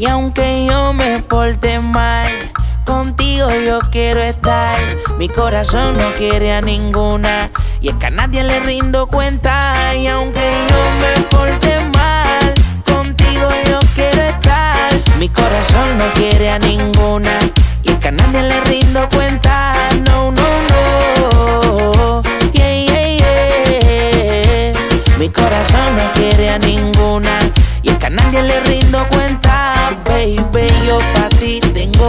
Y aunque yo me porte mal, contigo yo quiero estar. Mi corazón no quiere a ninguna. Y es que a nadie le rindo cuenta. Y aunque yo me porte mal, contigo yo quiero estar. Mi corazón no quiere a ninguna. Y es que a nadie le rindo cuenta. No, no, no. Yeah, yeah, yeah. Mi corazón no quiere a ninguna. Y es que a nadie le rindo cuenta,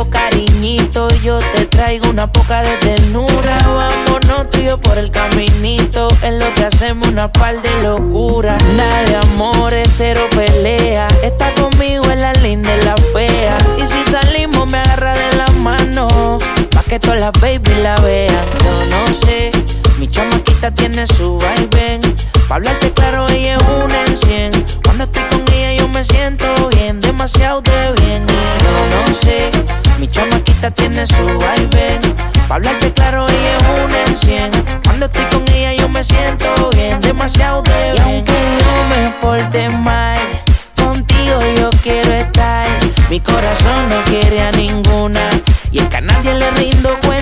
cariñito. Yo te traigo una poca de ternura. Vámonos tú y yo por el caminito. En lo que hacemos una par de locura. Nada de amores, cero pelea. Está conmigo en la linda y la fea. Y si salimos, me agarra de la mano. Pa' que todas las baby la vean. Yo no sé, mi chamaquita tiene su vaivén. Pa' hablarte claro, ella es una en. Cuando estoy con ella, yo me siento bien, demasiado de tiene su vaivén. Pa' hablarte claro, ella es una en cien. Cuando estoy con ella, yo me siento bien, demasiado de bien. Y aunque yo me porte mal, contigo yo quiero estar. Mi corazón no quiere a ninguna. Y es que a nadie le rindo cuenta.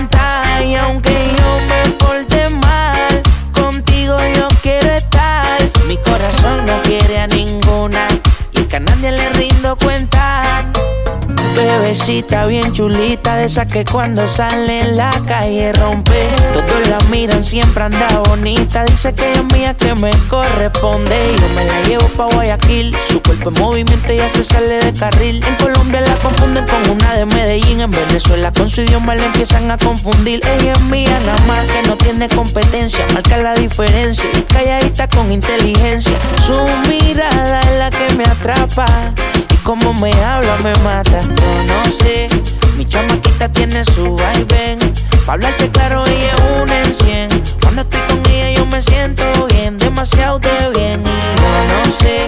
Bebecita bien chulita, de esas que cuando sale en la calle rompe. Todos la miran, siempre anda bonita. Dice que es mía, que me corresponde. Y yo me la llevo pa' Guayaquil. Su cuerpo en movimiento ya se sale de carril. En Colombia la confunden con una de Medellín. En Venezuela con su idioma la empiezan a confundir. Ella es mía, nada más que no tiene competencia. Marca la diferencia. Y calladita con inteligencia. Su mirada es la que me atrapa. Como me habla me mata. No sé, mi chamaquita tiene su vaivén. Pa' hablarte claro, ella es una en cien. Cuando estoy con ella yo me siento bien, demasiado de bien. Y yo no sé,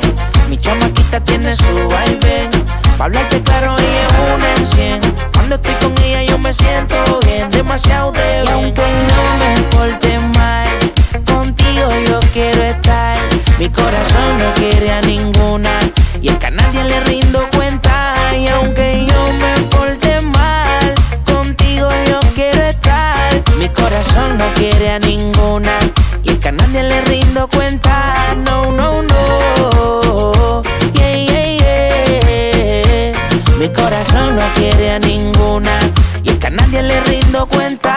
mi chamaquita tiene su vaivén. Pa' hablarte claro, ella es una en cien. Cuando estoy con ella yo me siento bien, demasiado de bien. Y aunque no me porte Mi corazón no quiere a ninguna. Y es que a nadie le rindo cuenta. No, no, no. Yeah, yeah, yeah. Mi corazón no quiere a ninguna. Y es que a nadie le rindo cuenta.